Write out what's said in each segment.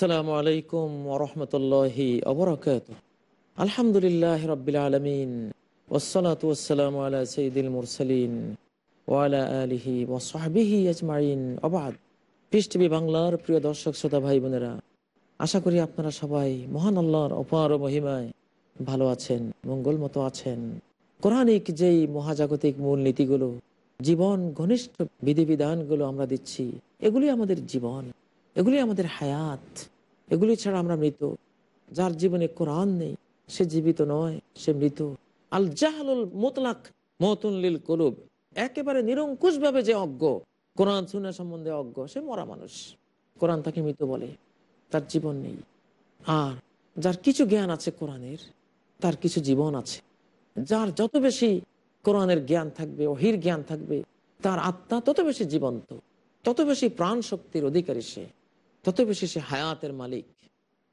আসসালামু আলাইকুম ওরহমতুল্লাহি অবরাকাত আলহামদুলিল্লাহ রবিল আলমিন ওসলাত ওসালাম আলা সঈদুল মুরসালিন ওয়ালা আলিহি ওসাহাবিহি আজমাইন। অবাদ পিস বাংলার প্রিয় দর্শক, শ্রোতা ভাই বোনেরা, আশা করি আপনারা সবাই মহান আল্লাহর অপার মহিমায় ভালো আছেন মঙ্গল মতো আছেন। কোরআনিক যেই মহাজাগতিক মূলনীতিগুলো, জীবন ঘনিষ্ঠ বিধিবিধানগুলো আমরা দিচ্ছি এগুলি আমাদের জীবন। এগুলি আমাদের হায়াত। এগুলি ছাড়া আমরা মৃত। যার জীবনে কোরআন নেই, সে জীবিত নয়, সে মৃত। আল জাহালুল মোতলাক মতুল্লিল কলুব। একেবারে নিরঙ্কুশ ভাবে যে অজ্ঞ। কোরআন শুনে সম্বন্ধে অজ্ঞ। সে মরা মানুষ। কোরআন তাকে মৃত বলে। তার জীবন নেই। আর যার কিছু জ্ঞান আছে কোরআনের, তার কিছু জীবন আছে। যার যত বেশি কোরআনের জ্ঞান থাকবে, অহির জ্ঞান থাকবে, তার আত্মা তত বেশি জীবন্ত, তত বেশি প্রাণ শক্তির অধিকারী সে। তত বেশি সে হায়াতের মালিক।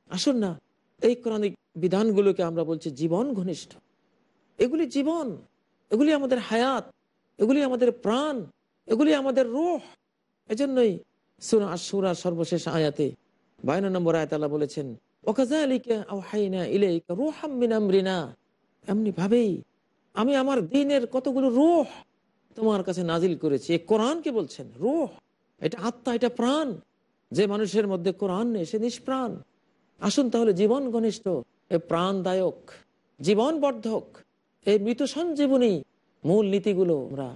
আসুন না, এই কোরআনিক বিধানগুলোকে আমরা বলছি জীবন ঘনিষ্ঠ। এগুলি জীবন, এগুলি আমাদের হায়াত, এগুলি আমাদের প্রাণ, এগুলি আমাদের রোহ। এজন্যই সুরা সুরা সর্বশেষ আয়াতে বায়ন নম্বর আয়তালা বলেছেন আমি আমার দিনের কতগুলো রোহ তোমার কাছে নাজিল করেছি। কোরআনকে বলছেন? রোহ, এটা আত্মা, এটা প্রাণ। যে মানুষের মধ্যে কোরআন নেই, সে নিষ্প্রাণ। আসুন তাহলে জীবন ঘনিষ্ঠ, এ প্রাণদায়ক জীবন বর্ধক এই মৃত সঞ্জীবনী মূল নীতিগুলো আমরা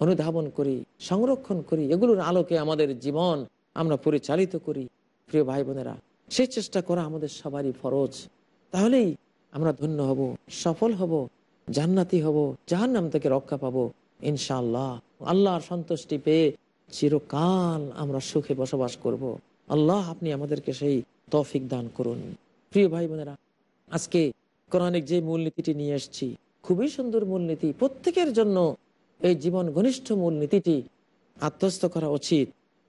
অনুধাবন করি, সংরক্ষণ করি, এগুলোর আলোকে আমাদের জীবন আমরা পরিচালিত করি, প্রিয় ভাই বোনেরা সেই চেষ্টা করা আমাদের সবারই ফরজ। তাহলেই আমরা ধন্য হব, সফল হব, জান্নাতি হব যাহার নাম থেকে রক্ষা পাবো, ইনশাআল্লাহ। আল্লাহর সন্তুষ্টি পেয়ে চিরকাল আমরা সুখে বসবাস করব। আল্লাহ আপনি আমাদেরকে সেই তফিক দান করুন। প্রিয় ভাই বোনেরা, আজকে কোরআনিক যে মূলনীতিটি নিয়ে এসছি, খুবই সুন্দর মূলনীতি। প্রত্যেকের জন্য এই জীবন ঘনিষ্ঠ মূলনীতিটি আত্মস্থ করা উচিত।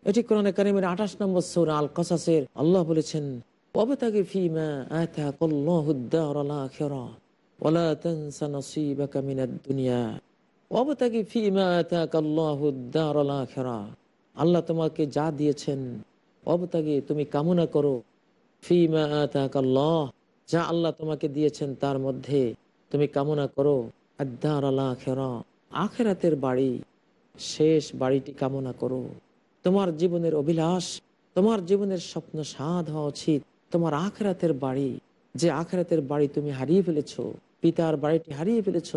এটি কোরআনে কারিমের আঠাশ নম্বর সৌর আল কসাসের আল্লাহ বলেছেন অবতাকে ওয়ালা তানসা দুনিয়া। অবতাকি আখিরা আল্লাহ তোমাকে যা দিয়েছেন অবতাকি তুমি কামনা করো। যা আল্লাহ তোমাকে দিয়েছেন তার মধ্যে তুমি কামনা করো। আল্লাহ আখেরাতের বাড়ি, শেষ বাড়িটি কামনা করো। তোমার জীবনের অভিলাষ, তোমার জীবনের স্বপ্ন সাধ হওয়া উচিত। তোমার আখেরাতের বাড়ি, যে আখেরাতের বাড়ি তুমি হারিয়ে ফেলেছ, পিতার বাড়িটি হারিয়ে ফেলেছ,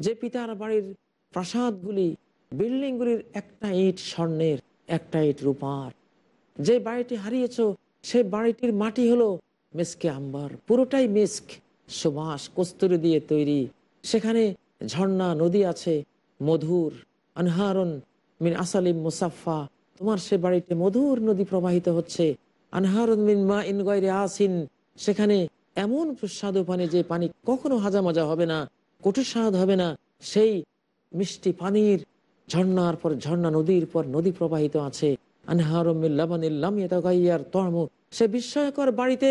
যে পিতার বাড়ির প্রাসাদগুলি, বিল্ডিংগুলির একটা ইট স্বর্ণের, একটা ইট রূপার। যে বাড়িটি হারিয়েছ, সে বাড়িটির মাটি হলো মেসকে আম্বার। পুরোটাই মিস্ক, সুবাস, কস্তুরি দিয়ে তৈরি। সেখানে ঝর্ণা, নদী আছে, মধুর, আনহারন মিন আসালিম মুসাফা তোমার সে বাড়িতে মধুর নদী প্রবাহিত হচ্ছে। আনহারন মিন মা ইন গয়রে আসিন সেখানে এমন সুস্বাদু পানি যে পানি কখনো হাজা হাজামাজা হবে না কটু স্বাদ হবে না, সেই মিষ্টি পানির ঝর্ণার পর ঝর্ণা নদীর পর নদী প্রবাহিত আছে। সে বিস্ময়কর বাড়িতে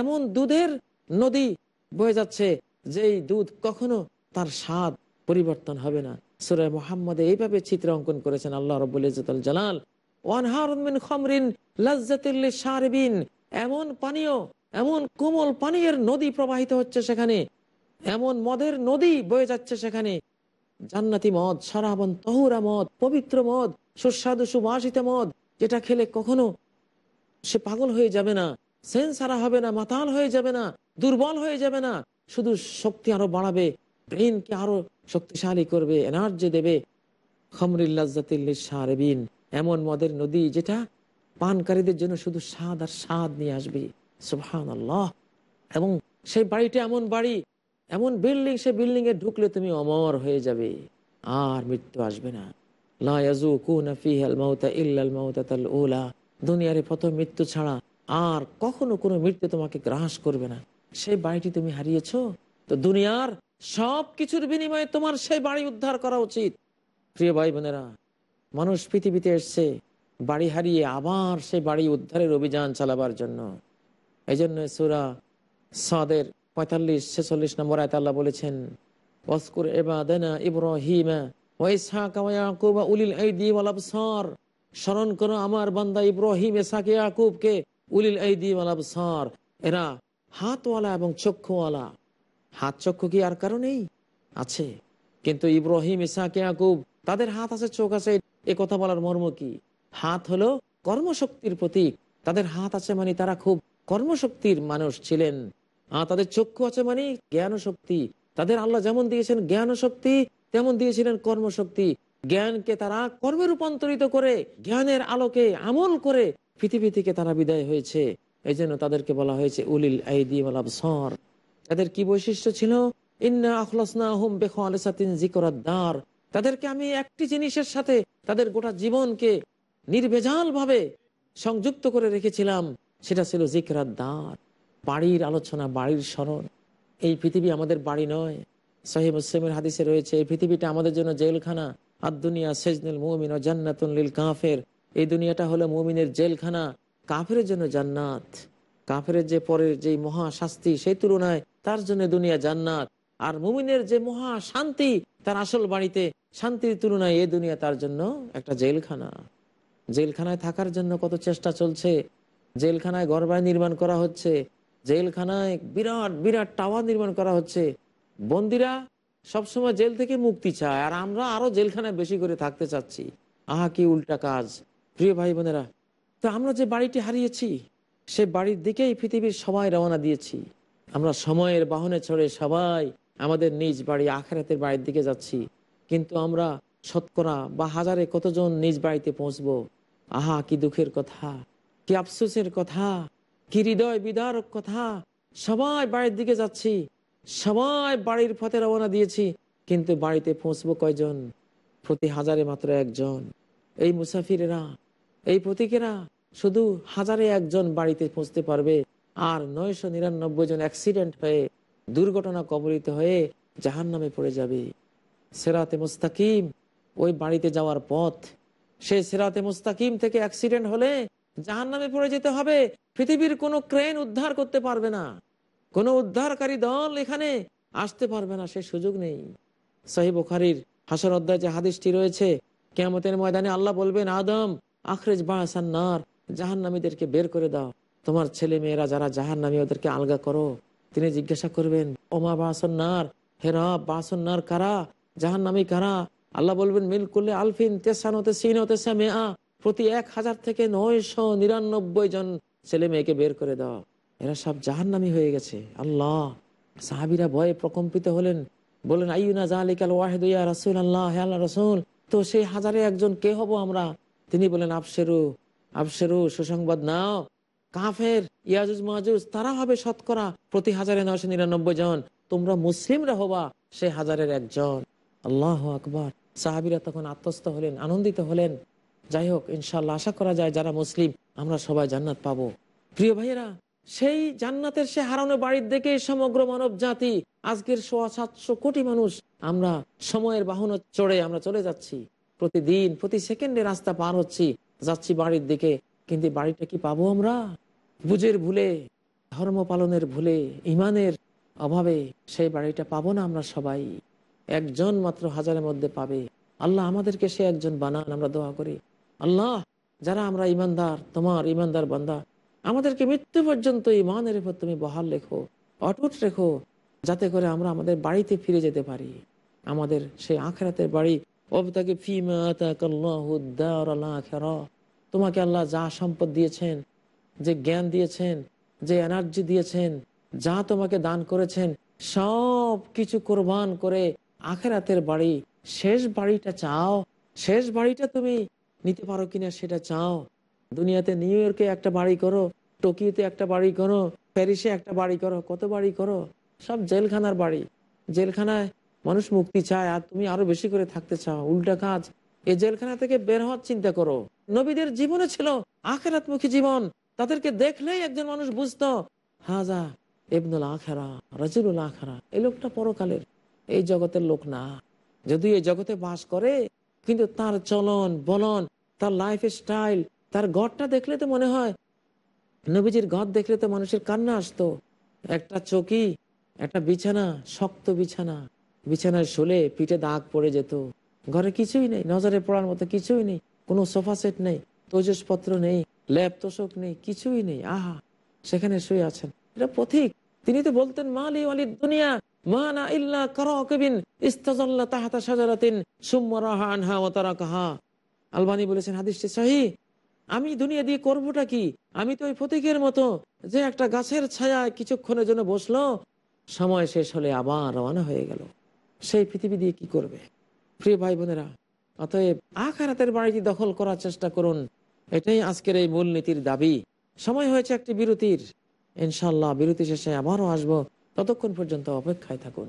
এমন দুধের নদী বয়ে যাচ্ছে, যেই দুধ কখনো তার স্বাদ পরিবর্তন হবে না। সুরায় মোহাম্মদে এইভাবে চিত্র অঙ্কন করেছেন আল্লাহ রবুল জালাল। এমন পানীয়, এমন কোমল পানীয়ের নদী প্রবাহিত হচ্ছে সেখানে। এমন মদের নদী বয়ে যাচ্ছে সেখানে। জান্নাতি মদ সারাবন তহুরা মদ, পবিত্র মদ, সুস্বাদু সুবাসিত মদ, যেটা খেলে কখনো সে পাগল হয়ে যাবে না সেন সারা হবে না, মাতাল হয়ে যাবে না, দুর্বল হয়ে যাবে না, শুধু শক্তি আরও বাড়াবে ব্রেনকে আরও শক্তিশালী করবে, এনার্জি দেবে। খমরিল্লাজাতিন এমন মদের নদী যেটা পানকারীদের জন্য শুধু স্বাদ আর স্বাদ নিয়ে আসবে। সুহান আল্লাহ এবং সেই বাড়িটা এমন বাড়ি এমন বিল্ডিং সে বিল্ডিং এ ঢুকলে তুমি অমর হয়ে যাবে। আর মৃত্যু আসবে না। দুনিয়ার প্রথম মৃত্যু ছাড়া আর কখনো কোনো মৃত্যু তোমাকে গ্রাস করবে না। সেই বাড়িটি তুমি হারিয়েছো। তো দুনিয়ার সব কিছুর বিনিময়ে তোমার সেই বাড়ি উদ্ধার করা উচিত। প্রিয় ভাই বোনেরা মানুষ পৃথিবীতে এসছে, বাড়ি হারিয়ে আবার সেই বাড়ি উদ্ধারের অভিযান চালাবার জন্য। এই জন্য সুরা সাদের পঁয়তাল্লিশ, ছেচল্লিশ নম্বর আয়ত আল্লাহ বলেছেন ওয়াসকুর এবাদানা ইব্রাহিমা ওয়াইসহাক ওয়া ইয়াকুব উলিল আইদি ওয়াল আবসার। স্মরণ করো আমার বান্দা ইব্রাহিম, ইসহাক, ইয়াকুবকে উলিল আইদি ওয়াল আবসার। এরা হাতওয়ালা এবং চক্ষুওয়ালা। হাত চক্ষু কি আর কারণেই আছে। কিন্তু ইব্রাহিম ইসাক ইয়াকুব, তাদের হাত আছে, চোখ আছে, এ কথা বলার মর্ম কি? হাত হলো কর্মশক্তির প্রতীক। তাদের হাত আছে মানে তারা খুব কর্মশক্তির মানুষ ছিলেন। তাদের চক্ষু আছে মানে জ্ঞান শক্তি তাদের আল্লাহ যেমন দিয়েছেন জ্ঞান শক্তি তেমন দিয়েছিলেন কর্মশক্তি। জ্ঞানকে তারা কর্মে রূপান্তরিত করে, জ্ঞানের আলোকে আমল করে পৃথিবী থেকে তারা বিদায় হয়েছে। এই জন্য তাদেরকে বলা হয়েছে উলিল তাদের কি বৈশিষ্ট্য ছিল? তাদেরকে আমি একটি জিনিসের সাথে তাদের গোটা জীবনকে নির্ভেজাল ভাবে সংযুক্ত করে রেখেছিলাম, সেটা ছিল জিকরাদ্দার বাড়ির আলোচনা, বাড়ির স্মরণ। এই পৃথিবী আমাদের বাড়ি নয়। সহি মুসলিমের হাদিসে রয়েছে, এই পৃথিবীটা আমাদের জন্য জেলখানা। আর দুনিয়া সেজনুল মুমিন ও জান্নাতুল লিল কাফের। এই দুনিয়াটা হলো মুমিনের জেলখানা কাফের জন্য জান্নাত। কাফের যে পরের যে মহা শাস্তি সেই তুলনায় তার জন্য দুনিয়া জান্নাত। আর মুমিনের যে মহা শান্তি তার আসল বাড়িতে শান্তির তুলনায় এই দুনিয়া তার জন্য একটা জেলখানা। জেলখানায় থাকার জন্য কত চেষ্টা চলছে? জেলখানায় গড়বাড়ি নির্মাণ করা হচ্ছে। জেলখানায় বিরাট বিরাট টাওয়ার নির্মাণ করা হচ্ছে। বন্দিরা সবসময় জেল থেকে মুক্তি চায়, আর আমরা আরও জেলখানায় বেশি করে থাকতে চাচ্ছি। আহা, কি উল্টা কাজ। প্রিয় ভাই বোনেরা, তো আমরা যে বাড়িটি হারিয়েছি, সে বাড়ির দিকেই পৃথিবীর সবাই রওনা দিয়েছি। আমরা সময়ের বাহনে ছড়ে সবাই আমাদের নিজ বাড়ি আখেরাতের বাড়ির দিকে যাচ্ছি। কিন্তু আমরা শতকরা বা হাজারে কতজন নিজ বাড়িতে পৌঁছবো? আহা, কি দুঃখের কথা, কি আফসোসের কথা। কি হৃদয় বিদারক কথা। সবাই বাড়ির দিকে যাচ্ছি। সবাই বাড়ির পথে রওনা দিয়েছি। কিন্তু বাড়িতে পৌঁছবো কয়জন? প্রতি হাজারে মাত্র একজন। এই মুসাফিরেরা, এই প্রতীকেরা শুধু হাজারে একজন বাড়িতে পৌঁছতে পারবে। আর নয়শো নিরানব্বই জন অ্যাক্সিডেন্ট হয়ে, দুর্ঘটনা কবলিত হয়ে জাহান নামে পড়ে যাবে। সেরাতে মুস্তাকিম, ওই বাড়িতে যাওয়ার পথ। সেই সেরাতে মুস্তাকিম থেকে অ্যাক্সিডেন্ট হলে জাহান নামে পড়ে যেতে হবে। পৃথিবীর কোনো ক্রেন উদ্ধার করতে পারবে না। কোনো উদ্ধারকারী দল এখানে আসতে পারবে না, সে সুযোগ নেই। সহি বুখারির হাসর অধ্যায় যে হাদিসটি রয়েছে কেমতের ময়দানে আল্লাহ বলবেন, আদম, আখরেজ বাহাসান্নার জাহান নামীদেরকে বের করে দাও। তোমার ছেলে মেয়েরা যারা জাহান নামী ওদেরকে আলগা করো। তিনি জিজ্ঞাসা করবেন ওমা বাহাসন্নার হেরা বাহাসন্নার কারা জাহান নামী কারা? আল্লাহ বলবেন, মিল করলে আলফিন তেসান হতে সিন হতে মেয়া প্রতি এক হাজার থেকে নয়শো নিরানব্বই জন ছেলে মেয়েকে বের করে দাও এরা সব জাহান নামী হয়ে গেছে। আল্লাহ। সাহাবিরা ভয়ে প্রকম্পিত হলেন। বলেন আইনা জালিকাল ওয়াহেদ ইয়া রাসুল আল্লাহ আল্লাহ রসুল। তো সেই হাজারে একজন কে হব আমরা? তিনি বলেন আফসেরু আফসেরু সুসংবাদ নাও। কাফের, ইয়াজুজ মাহুজ তারা হবে শতকরা প্রতি হাজারে নশো নিরানব্বই জন। তোমরা মুসলিমরা হবা সে হাজারের একজন। আল্লাহ আকবর। সাহাবিরা তখন আত্মস্থ হলেন, আনন্দিত হলেন। যাই হোক ইনশাল্লাহ আশা করা যায় যারা মুসলিম, আমরা সবাই জান্নাত পাবো। প্রিয় ভাইয়েরা, সেই জান্নাতের সে হারানো বাড়ির দিকে সমগ্র মানব জাতি, আজকের সোয়া সাতশো কোটি মানুষ, আমরা সময়ের বাহন চড়ে আমরা চলে যাচ্ছি। প্রতিদিন, প্রতি সেকেন্ডে রাস্তা পার হচ্ছি, যাচ্ছি বাড়ির দিকে। কিন্তু বাড়িটা কি পাবো আমরা? বুঝের ভুলে, ধর্ম পালনের ভুলে, ইমানের অভাবে সেই বাড়িটা পাবো না আমরা সবাই। একজন মাত্র হাজারের মধ্যে পাবে। আল্লাহ আমাদেরকে সে একজন বানান, আমরা দোয়া করি। আল্লাহ, যারা আমরা ইমানদার, তোমার ইমানদার বান্দা, আমাদেরকে মৃত্যু পর্যন্ত ইমানের উপর তুমি বহাল লেখো অটুট রেখো, যাতে করে আমরা আমাদের বাড়িতে ফিরে যেতে পারি। আমাদের সেই আখেরাতের বাড়ি অবতাকে তোমাকে আল্লাহ যা সম্পদ দিয়েছেন, যে জ্ঞান দিয়েছেন, যে এনার্জি দিয়েছেন, যা তোমাকে দান করেছেন, সব কিছু কোরবান করে আখেরাতের বাড়ি, শেষ বাড়িটা চাও, শেষ বাড়িটা তুমি নিতে পারো কিনা সেটা চাও। দুনিয়াতে নিউ ইয়র্কে একটা বাড়ি করো টোকিওতে একটা বাড়ি করো প্যারিসে একটা বাড়ি করো, কত বাড়ি করো? সব জেলখানার বাড়ি। জেলখানায় মানুষ মুক্তি চায় আর তুমি আরও বেশি করে থাকতে চাও। উল্টা কাজ এই জেলখানা থেকে বের হওয়ার চিন্তা করো। নবীদের জীবনে ছিল আখেরাতমুখী জীবন। তাদেরকে দেখলেই একজন মানুষ বুঝতো, হাজা এবনুল আখেরা রাজুল আখেরা, এই লোকটা পরকালের, এই জগতের লোক না। যদি এই জগতে বাস করে, কিন্তু তার চলন, বলন তার লাইফ স্টাইল তার ঘরটা দেখলে তো মনে হয়, নবীজির ঘর দেখলে তো মানুষের কান্না আসতো। একটা চকি, একটা বিছানা, শক্ত বিছানা বিছানায় শুলে পিঠে দাগ পড়ে যেত। ঘরে কিছুই নেই, নজরে পড়ার মতো কিছুই নেই, কোনো সোফা সেট নেই, তৈজসপত্র নেই ল্যাব তোষক নেই, কিছুই নেই, আহা, সেখানে শুয়ে আছেন। এটা পথিক, তিনি তো বলতেন, মালি আলী দুনিয়া মানা ইল্লা কারাকিবিন, ইস্তাজাল্লা তাহাতা সাজারাতিন সুম্মা রাহা আনহা ওয়া তারাকাহা। আলবানি বলেছেন, হাদিসটি সহি। আমি দুনিয়া দিয়ে করবোটা কি? আমি তো ওই ফতিকের মতো যে একটা গাছের ছায়া কিছুক্ষণের জন্য বসল, সময় শেষ হলে আবার রওনা হয়ে গেল। সেই পৃথিবী দিয়ে কি করবে? প্রিয় ভাই বোনেরা, অতএব আখারাতের বাড়িটি দখল করার চেষ্টা করুন। এটাই আজকের এই মূলনীতির দাবি। সময় হয়েছে একটি বিরতির। ইনশাল্লাহ বিরতি শেষে আবারও আসব। ততক্ষণ পর্যন্ত অপেক্ষায় থাকুন।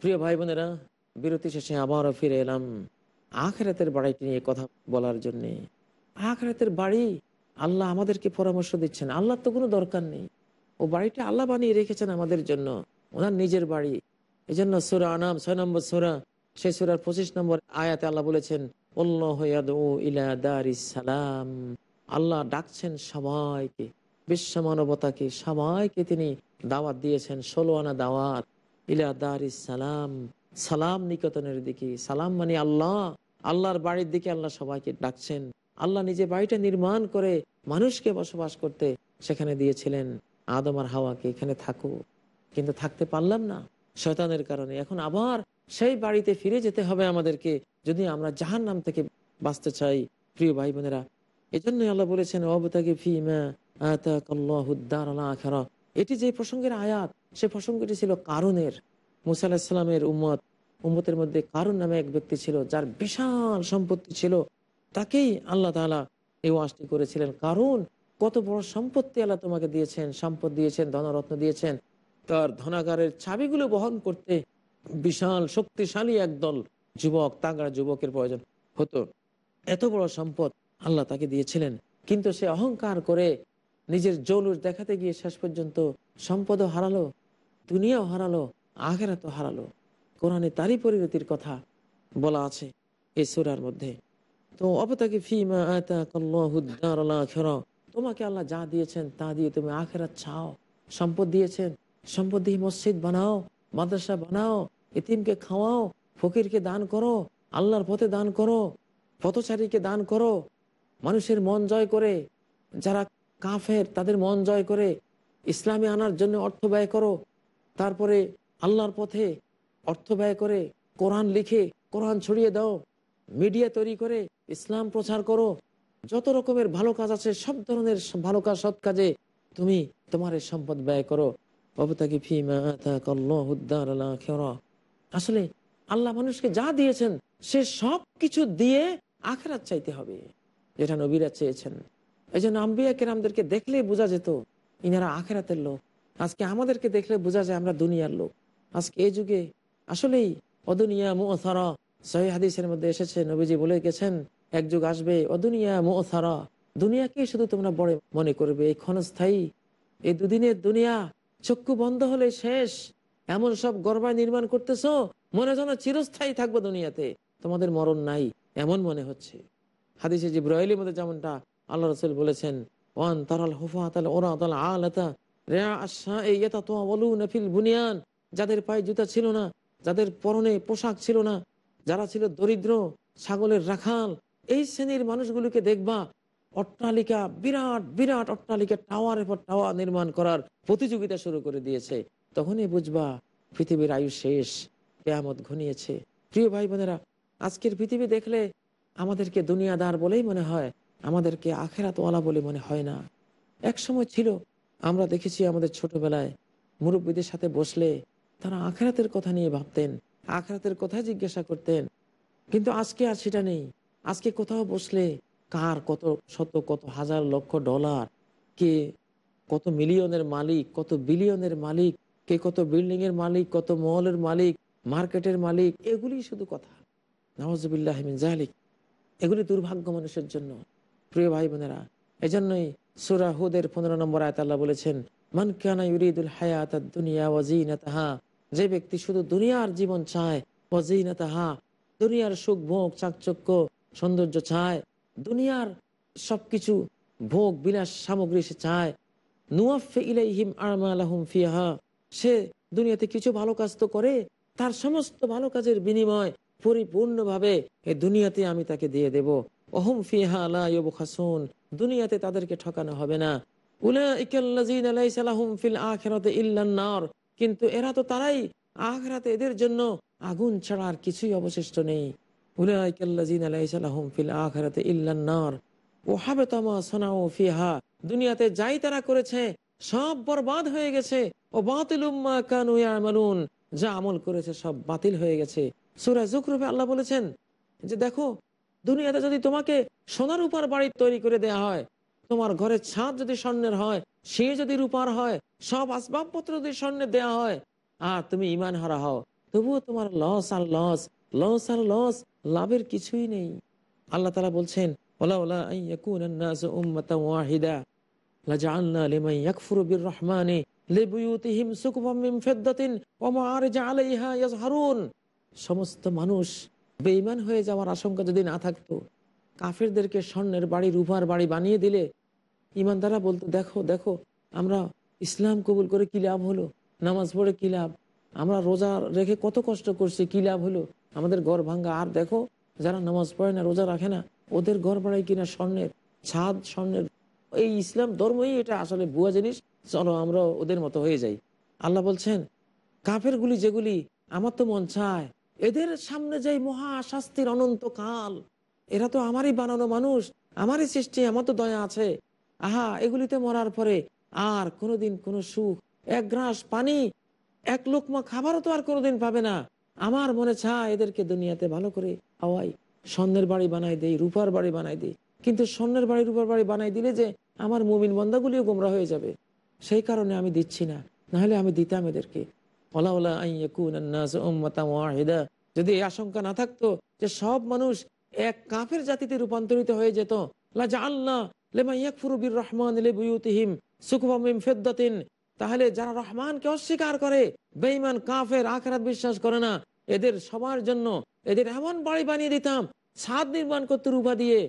প্রিয় ভাই বোনেরা, বিরতি শেষে আবারও ফিরে এলাম আখেরাতের বাড়িটি নিয়ে কথা বলার জন্যে। আখেরাতের বাড়ি আল্লাহ আমাদেরকে পরামর্শ দিচ্ছেন। আল্লাহ তো কোনো দরকার নেই। ও বাড়িটা আল্লাহ বানিয়ে রেখেছেন আমাদের জন্য। ওনার নিজের বাড়ি। এই জন্য সুরা আনাম, ছয় নম্বর সুরা, সেই সুরার পঁচিশ নম্বর আয়াতে আল্লাহ বলেছেন "ওয়াল্লাহু ইয়াদউ ইলা দারিস সালাম। আল্লাহ ডাকছেন সবাইকে বিশ্ব মানবতাকে সবাইকে তিনি দাওয়াত দিয়েছেন, ষোলো আনা দাওয়াত। ইলা দারিস সালাম। সালাম নিকেতনের দিকে। সালাম মানে আল্লাহ। আল্লাহর বাড়ির দিকে আল্লাহ সবাইকে ডাকছেন। আল্লাহ নিজে বাড়িটা নির্মাণ করে মানুষকে বসবাস করতে সেখানে দিয়েছিলেন। আদম আর হাওয়াকে এখানে থাকো। কিন্তু থাকতে পারলাম না শয়তানের কারণে। এখন আবার সেই বাড়িতে ফিরে যেতে হবে আমাদেরকে। যদি আমরা জাহান নাম থেকে বাঁচতে চাই, প্রিয় ভাই বোনেরা। এই জন্যই আল্লাহ বলেছেন অবতাকে ফিমা আখারা। এটি যে প্রসঙ্গের আয়াত সে প্রসঙ্গটি ছিল কারণের মুসা উম্মত, উম্মতের মধ্যে কারুন নামে এক ব্যক্তি ছিল যার বিশাল সম্পত্তি ছিল। তাকেই আল্লাহ তালা এই ওয়াজটি করেছিলেন। কারণ কত বড় সম্পত্তি আল্লাহ তোমাকে দিয়েছেন, সম্পদ দিয়েছেন, ধনরত্ন দিয়েছেন। তার ধনাগারের চাবিগুলো বহন করতে বিশাল শক্তিশালী একদল যুবক তাগড়া যুবকের প্রয়োজন হতো। এত বড় সম্পদ আল্লাহ তাকে দিয়েছিলেন। কিন্তু সে অহংকার করে নিজের জৌলুস দেখাতে গিয়ে শেষ পর্যন্ত সম্পদও হারালো। দুনিয়াও হারালো আখেরা তো হারালো। কোরআনে তারই পরিণতির কথা বলা আছে এই সুরার মধ্যে। তো অপতাকে ফিমা তোমাকে আল্লাহ যা দিয়েছেন তা দিয়ে তুমি আখেরাত চাও, সম্পদ দিয়েছেন, সম্পদ দিয়ে মসজিদ বানাও, মাদ্রাসা বানাও, এতিমকে খাওয়াও, ফকিরকে দান করো, আল্লাহর পথে দান করো, পথচারীকে দান করো, মানুষের মন জয় করে, যারা কাফের তাদের মন জয় করে, ইসলামে আনার জন্য অর্থ ব্যয় করো তারপরে আল্লাহর পথে অর্থ ব্যয় করে কোরআন লিখে কোরআন ছড়িয়ে দাও, মিডিয়া তৈরি করে ইসলাম প্রচার করো, যত রকমের ভালো কাজ আছে, সব ধরনের ভালো কাজ, সৎ কাজে তুমি তোমার এই সম্পদ ব্যয় করো। আসলে আল্লাহ মানুষকে যা দিয়েছেন, সে সব কিছু দিয়ে আখেরাত চাইতে হবে, যেটা নবীরা চেয়েছেন। এই জন্য আম্বিয়া কেরামদেরকে দেখলেই বোঝা যেত, ইনারা আখেরাতের লোক। আজকে আমাদেরকে দেখলে বোঝা যায় আমরা দুনিয়ার লোক। আজকে এই যুগে আসলেই অদুনিয়া মুসারা সহি হাদিসের মধ্যে এসেছে, নবীজি বলে গেছেন, এক যুগ আসবে অদুনিয়া মুসারা দুনিয়াকে শুধু তোমরা বড় মনে করবে, এই ক্ষণস্থায়ী, এই দুদিনের দুনিয়া, চক্ষু বন্ধ হলে শেষ। এমন সব গর্বায় নির্মাণ করতেছো, মনে যেন চিরস্থায়ী থাকব দুনিয়াতে। তোমাদের মরণ নাই, এমন মনে হচ্ছে। হাদিসে জিব্রাইলের মধ্যে যেমনটা আল্লাহ রসুল বলেছেন, ওয়ান তারাল হুফা তাল ওরা তাল আলাতা বুনিয়ান। যাদের পায়ে জুতা ছিল না, যাদের পরনে পোশাক ছিল না, যারা ছিল দরিদ্র, ছাগলের রাখাল, এই শ্রেণির মানুষগুলোকে দেখবা, অট্টালিকা, বিরাট বিরাট অট্টালিকা টাওয়ারের পর টাওয়ার নির্মাণ করার প্রতিযোগিতা শুরু করে দিয়েছে। তখনই বুঝবা, পৃথিবীর আয়ু শেষ, কেয়ামত ঘনিয়েছে। প্রিয় ভাই বোনেরা আজকের পৃথিবী দেখলে আমাদেরকে দুনিয়াদার বলেই মনে হয়, আমাদেরকে আখেরাতওয়ালা বলে মনে হয় না। এক সময় ছিল আমরা দেখেছি আমাদের ছোটবেলায় মুরব্বীদের সাথে বসলে তারা আখেরাতের কথা নিয়ে ভাবতেন, আখেরাতের কথা জিজ্ঞাসা করতেন। কিন্তু আজকে আর সেটা নেই। আজকে কোথাও বসলে কার কত শত, কত হাজার লক্ষ ডলার, কে কত মিলিয়নের মালিক, কত বিলিয়নের মালিক, কে কত বিল্ডিং এর মালিক, কত মহলের মালিক, মার্কেটের মালিক এগুলি শুধু কথা। নওয়াজবিল্লাহ জালিক এগুলি দুর্ভাগ্য মানুষের জন্য। প্রিয় ভাই বোনেরা এজন্যই সুরা হুদের পনেরো নম্বর আয়ত আল্লাহ বলেছেন, মান কানা ইউরিদুল হায়াত দুনিয়া ওয়াজিনাতাহা যে ব্যক্তি শুধু দুনিয়ার জীবন চায় ওয়াজিনাতাহা দুনিয়ার সুখ, ভোগ, চাকচক্য, সৌন্দর্য চায়, দুনিয়ার সবকিছু ভোগ, বিলাস সামগ্রী সে চায় নুয়াফে ইলাইহিম আরমালাহুম ফিহা, সে দুনিয়াতে কিছু ভালো কাজ তো করে, তার সমস্ত ভালো কাজের বিনিময় পরিপূর্ণভাবে এই দুনিয়াতে আমি তাকে দিয়ে দেব। অহম ফিহা আলা খাসুন দুনিয়াতে তাদেরকে ঠকানো হবে না। কিন্তু এরা তো তারাই আখরাতে এদের জন্য আগুন ছাড়া আর কিছুই অবশিষ্ট নেই। দুনিয়াতে যাই তারা করেছে, সব বরবাদ হয়ে গেছে। ও বাতিলুম্মা কানু ইয়ামালুন। যা আমল করেছে সব বাতিল হয়ে গেছে। সুরা জুকরুফে আল্লাহ বলেছেন যে দেখো দুনিয়াতে যদি তোমাকে সোনার উপর বাড়ি তৈরি করে দেয়া হয়, তোমার ঘরের ছাদ যদি স্বর্ণের হয় সে যদি রূপার হয়, সব আসবাবপত্র যদি স্বর্ণের দেয়া হয়, আর তুমি ইমান হারা হও, তবুও তোমার লস আর লস লস আর লস লাভের কিছুই নেই। আল্লাহ তালা বলছেন, ওলা ওয়াহিদা সমস্ত মানুষ বেঈমান হয়ে যাওয়ার আশঙ্কা যদি না থাকতো, কাফেরদেরকে স্বর্ণের বাড়ি রূপার বাড়ি বানিয়ে দিলে ইমানদারা বলতো, দেখো দেখো, আমরা ইসলাম কবুল করে কি লাভ হলো? নামাজ পড়ে কি লাভ? আমরা রোজা রেখে কত কষ্ট করছি, কি লাভ হলো? আমাদের ঘর ভাঙ্গা আর দেখো, যারা নামাজ পড়ে না, রোজা রাখে না, ওদের ঘর বাড়ায় কিনা স্বর্ণের ছাদ, স্বর্ণের এই ইসলাম ধর্মই এটা আসলে ভুয়া জিনিস। চলো আমরা ওদের মতো হয়ে যাই। আল্লাহ বলছেন কাফের গুলি যেগুলি আমার তো মন চায় এদের সামনে যাই মহা শাস্তির অনন্ত কাল এরা তো আমারই বানানো মানুষ, আমারই সৃষ্টি, আমার তো দয়া আছে। আহা, এগুলিতে মরার পরে আর কোনোদিন কোনো সুখ, এক গ্রাস পানি, এক লোকমা খাবারও তো আর কোনোদিন পাবে না। আমার মনে চায় এদেরকে দুনিয়াতে ভালো করে হাওয়াই স্বর্ণের বাড়ি বানাই দেই, রূপার বাড়ি বানাই দেই। কিন্তু স্বর্ণের বাড়ি, রূপার বাড়ি বানাই দিলে যে আমার মুমিন বন্দাগুলিও গোমরা হয়ে যাবে। সেই কারণে আমি দিচ্ছি না, নাহলে আমি দিতাম এদেরকে। যদি এই আশঙ্কা না থাকতো যে সব মানুষ এক কাফের জাতিতে রূপান্তরিত হয়ে যেত তাহলে যারা রহমানকে অস্বীকার করে, বেঈমান কাফের আখরাত বিশ্বাস করে না। এদের সবার জন্য এদের এমন বাড়ি বানিয়ে দিতাম, ছাদ নির্মাণ করতে রূপা দিয়ে।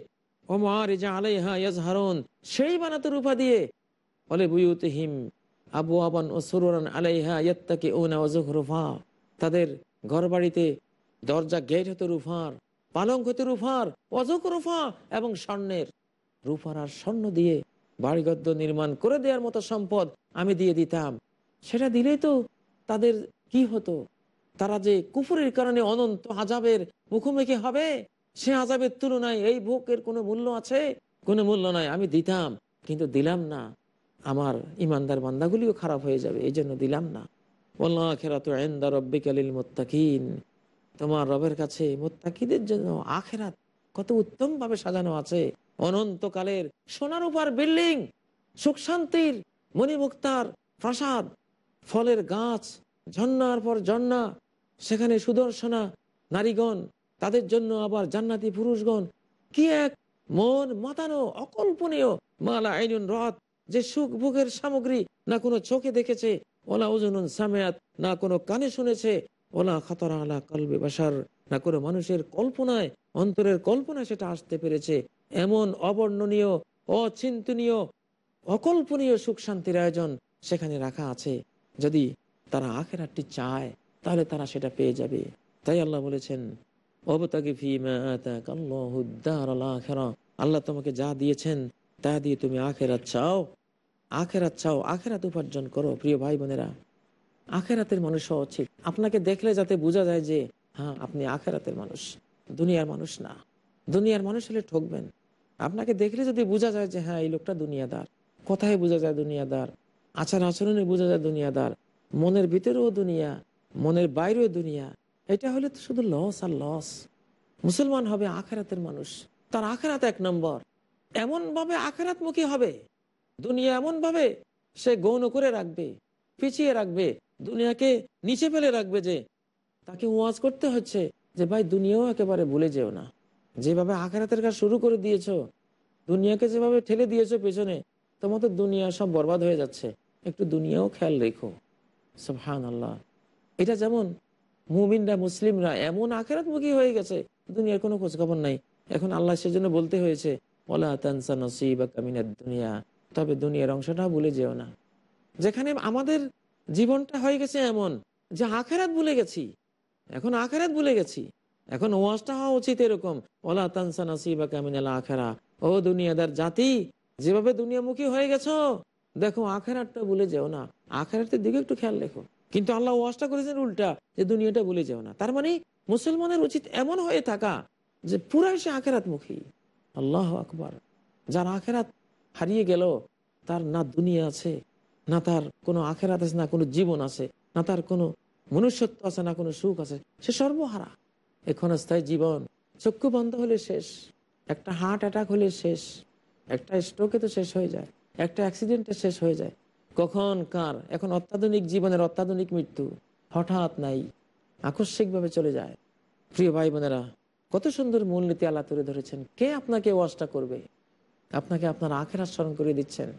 ওমার যা আলাইহা ইয়াজহারুন, সেই বানাতে রূপা দিয়ে। বলে বুয়ুতহিম আবু আবান ও সুরান আলাইহা ইয়াত্তাকি ওনা ওজুখরুফা তাদের ঘর বাড়িতে দরজা গেট হতো রুফার পালং হতো রুফার অজক রুফা এবং স্বর্ণের। রুফার আর স্বর্ণ দিয়ে বাড়িগদ্য নির্মাণ করে দেওয়ার মতো সম্পদ আমি দিয়ে দিতাম। সেটা দিলেই তো তাদের কি হতো? তারা যে কুফুরের কারণে অনন্ত আজাবের মুখোমুখি হবে, সে আজাবের তুলনায় এই ভোগের কোনো মূল্য আছে? কোনো মূল্য নাই, আমি দিতাম, কিন্তু দিলাম না। আমার ইমানদার বান্দাগুলিও খারাপ হয়ে যাবে, এই জন্য দিলাম না। বললাম খেরা তো এন্দা রব্বিকালিল মোত্তাকিন। তোমার রবের কাছে মোত্তাকিদের জন্য আখেরাত কত উত্তম ভাবে সাজানো আছে। অনন্তকালের সোনার উপর বিল্ডিং, সুখ শান্তির মণিমুক্তার প্রাসাদ, ফলের গাছ, ঝর্ণার পর ঝর্ণা, সেখানে সুদর্শনা নারীগণ, তাদের জন্য আবার জান্নাতি পুরুষগণ। কি এক মন মাতানো, অকল্পনীয় মালা আইনুন রথ যে সুখ ভোগের সামগ্রী না কোনো চোখে দেখেছে, ওলা ওজনুন সামেয়াত, না কোনো কানে শুনেছে, ওলা খতরা আলা কলবে বাসার না কোনো মানুষের কল্পনায়, অন্তরের কল্পনায় সেটা আসতে পেরেছে। এমন অবর্ণনীয়, অচিন্তনীয়, অকল্পনীয় সুখ শান্তির আয়োজন সেখানে রাখা আছে। যদি তারা আখেরাতটি চায়, তাহলে তারা সেটা পেয়ে যাবে। তাই আল্লাহ বলেছেন আল্লাহ তোমাকে যা দিয়েছেন, তা দিয়ে তুমি আখেরাত চাও। আখেরাত চাও, আখেরাত উপার্জন করো, প্রিয় ভাই বোনেরা। আখেরাতের মানুষ হওয়া উচিত। আপনাকে দেখলে যাতে বোঝা যায় যে হ্যাঁ আপনি আখেরাতের মানুষ। দুনিয়ার মানুষ না। দুনিয়ার মানুষ হলে ঠকবেন। আপনাকে দেখলে যদি বোঝা যায় যে হ্যাঁ এই লোকটা দুনিয়াদার। কথায় বোঝা যায় দুনিয়াদার। আচার আচরণে বোঝা যায় দুনিয়াদার। মনের ভিতরেও দুনিয়া, মনের বাইরেও দুনিয়া। এটা হলে তো শুধু লস আর লস মুসলমান হবে আখেরাতের মানুষ। তার আখেরাত এক নম্বর। এমন ভাবে আখেরাতমুখী হবে। দুনিয়া এমন ভাবে সে গৌণ করে রাখবে, পিছিয়ে রাখবে, দুনিয়াকে নিচে ফেলে রাখবে যে তাকে ওয়াজ করতে হচ্ছে যে, ভাই, দুনিয়াও একেবারে ভুলে যেও না। যেভাবে আখেরাতের কাজ শুরু করে দিয়েছ, দুনিয়াকে যেভাবে ঠেলে দিয়েছ পেছনে, তোমার তো দুনিয়া সব বরবাদ হয়ে যাচ্ছে। একটু দুনিয়াও খেয়াল রেখো। হান আল্লাহ এটা যেমন মুমিনরা, মুসলিমরা এমন আখেরাতমুখী হয়ে গেছে, দুনিয়ার কোনো খোঁজখবর নাই। এখন আল্লাহ সেজন্য বলতে হয়েছে ওলা তানসা নসিবা কামিনার দুনিয়া। তবে দুনিয়ার অংশটা ভুলে যেও না। যেখানে আমাদের জীবনটা হয়ে গেছে এমন যে আখেরাত ভুলে গেছি। এখন আখেরাত ভুলে গেছি। এখন ওয়াজটা হওয়া উচিত এরকম। ওলা তানসা নসিবা কামিনাল আখেরা। ও দুনিয়াদার জাতি, যেভাবে দুনিয়ামুখী হয়ে গেছো, দেখো আখেরাতটা ভুলে যেও না। আখেরাতের দিকে একটু খেয়াল রেখো। কিন্তু আল্লাহ ওয়াজটা করেছেন উল্টা, যে দুনিয়াটা ভুলে যেও না। তার মানে মুসলমানের উচিত এমন হয়ে থাকা যে পুরাই সে আখেরাত মুখী আল্লাহ আকবর। যার আখেরাত হারিয়ে গেল, তার না দুনিয়া আছে, না তার কোনো আখেরাত আছে, না কোনো জীবন আছে, না তার কোনো মনুষ্যত্ব আছে, না কোনো সুখ আছে, সে সর্বহারা। এখন স্থায়ী জীবন, চক্ষু বন্ধ হলে শেষ, একটা হার্ট অ্যাটাক হলে শেষ, একটা স্ট্রোকে তো শেষ হয়ে যায়, একটা অ্যাক্সিডেন্টে শেষ হয়ে যায়। কখন, কার? এখন অত্যাধুনিক জীবনের অত্যাধুনিক মৃত্যু, হঠাৎ নাই, আকস্মিকভাবে চলে যায়। প্রিয় ভাই বোনেরা, কত সুন্দর মূলনীতি আল্লাহ তুলে ধরেছেন। কে আপনাকে ওয়াজটা করবে? আপনাকে আপনার আখেরা স্মরণ করে দিচ্ছেন।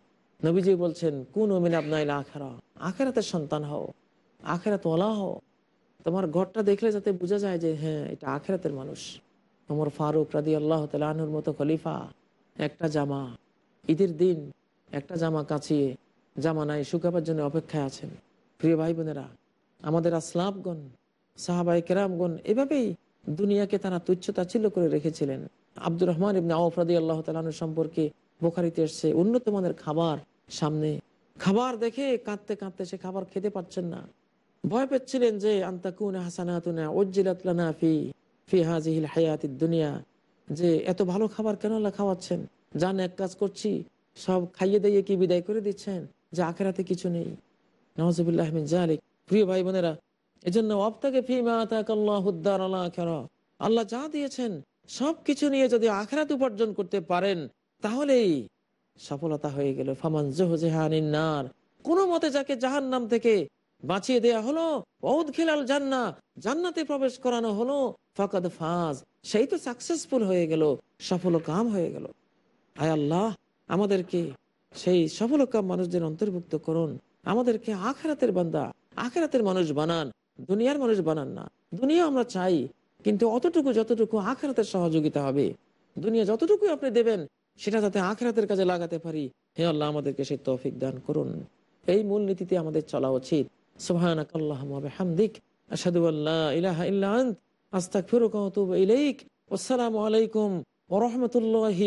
নবীজি বলছেন, কোন ওমিন আপনার আখেরা। আখেরাতের সন্তান হও। আখেরাত ওলা হও। তোমার ঘরটা দেখলে যাতে বোঝা যায় যে হ্যাঁ এটা আখেরাতের মানুষ। তোমার ফারুক রাদি আল্লাহ তালুর মতো খলিফা, একটা জামা, ঈদের দিন একটা জামা কাছিয়ে জামা নাই, শুকাবার জন্য অপেক্ষায় আছেন। প্রিয় ভাই বোনেরা আমাদের আসলাফগণ সাহাবাই কেরামগণ, এভাবেই দুনিয়াকে তারা তুচ্ছ তাচ্ছিল্য করে রেখেছিলেন। আব্দুর রহমান ইবনে আউফরাদি আল্লাহ তালুর সম্পর্কে বোখারিতে এসছে উন্নত মানের খাবার সামনে, খাবার দেখে কাঁদতে কাঁদতে সে খাবার খেতে পারছেন না। ভয় পেচ্ছিলেন যে দুনিয়া। যে, এত ভালো খাবার কেন আল্লাহ খাওয়াচ্ছেন? যান, এক কাজ করছি, সব খাইয়ে দিয়ে কি বিদায় করে দিচ্ছেন? যে, আখেরাতে কিছু নেই। নওয়াজবিল্লাহ জালিক প্রিয় ভাই বোনেরা এজন্য অপ্তাকে ফিমা তাকাল্লাহুদ্দার আল্লাহ যা দিয়েছেন, সবকিছু নিয়ে যদি আখরাত উপার্জন করতে পারেন, তাহলেই সফলতা হয়ে গেল। ফামান জোহানিনার কোনো মতে যাকে জাহান নাম থেকে বাঁচিয়ে দেয়া হলো বহুত খেলাল জান্না জান্নাতে প্রবেশ করানো হলো, ফাকাদ ফাজ। সেই তো সাকসেসফুল হয়ে গেল সফল কাম হয়ে গেল। আয় আল্লাহ, আমাদেরকে সেই সফল কাম মানুষদের অন্তর্ভুক্ত করুন। আমাদেরকে আখেরাতের বান্দা, আখেরাতের মানুষ বানান। দুনিয়ার মানুষ বানান না। দুনিয়া আমরা চাই, কিন্তু অতটুকু যতটুকু আখেরাতের সহযোগিতা হবে, দুনিয়া যতটুকু আপনি দেবেন, সেটা যাতে আখেরাতের কাজে লাগাতে পারি। হে আল্লাহ, আমাদেরকে সেই তৌফিক দান করুন। এই মূলনীতিতে আমাদের চলা উচিত। সুবহানাক আল্লাহুম্মা বিহামদিক। আশহাদু আল্লা ইলাহা ইল্লা আনত। আস্তাগফিরুকা ওয়া আতুবু ইলাইক। আসসালামু আলাইকুম ওয়া রাহমাতুল্লাহি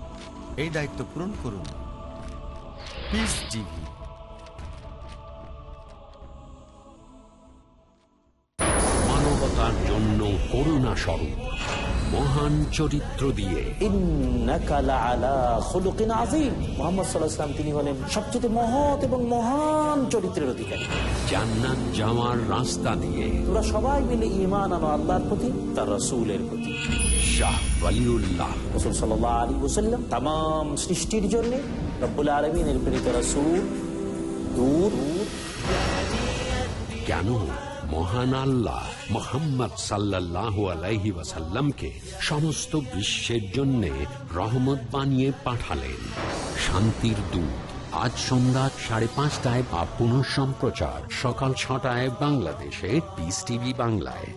এই দায়িত্ব পূরণ করুন। পিস টিভি মানবতার জন্য করুণা স্বরূপ মহান চরিত্র দিয়ে। ইন্নাকা লাআলা খুলুকিন আযীম। মুহাম্মদ সাল্লাল্লাহু আলাইহি ওয়াসাল্লাম তিনি হলেন সবচেয়ে মহৎ এবং মহান চরিত্রের অধিকারী। জান্নাত যাওয়ার রাস্তা দিয়ে। তোরা সবাই মিলে ইমান আনো আল্লাহর প্রতি তার রসুলের প্রতি। বাদশাহ ওয়ালিউল্লাহ রসুল সাল্লাহ তাম সৃষ্টির জন্য রব্বুল আলমিনের রসুল কেন? মহান আল্লাহ মোহাম্মদ সাল্লাহ আলাইহি ওয়াসাল্লামকে সমস্ত বিশ্বের জন্য রহমত বানিয়ে পাঠালেন। শান্তির দূত। আজ সন্ধ্যা সাড়ে পাঁচটায় বা পুনঃ সম্প্রচার সকাল ছটায় বাংলাদেশে। পিস টিভি বাংলায়।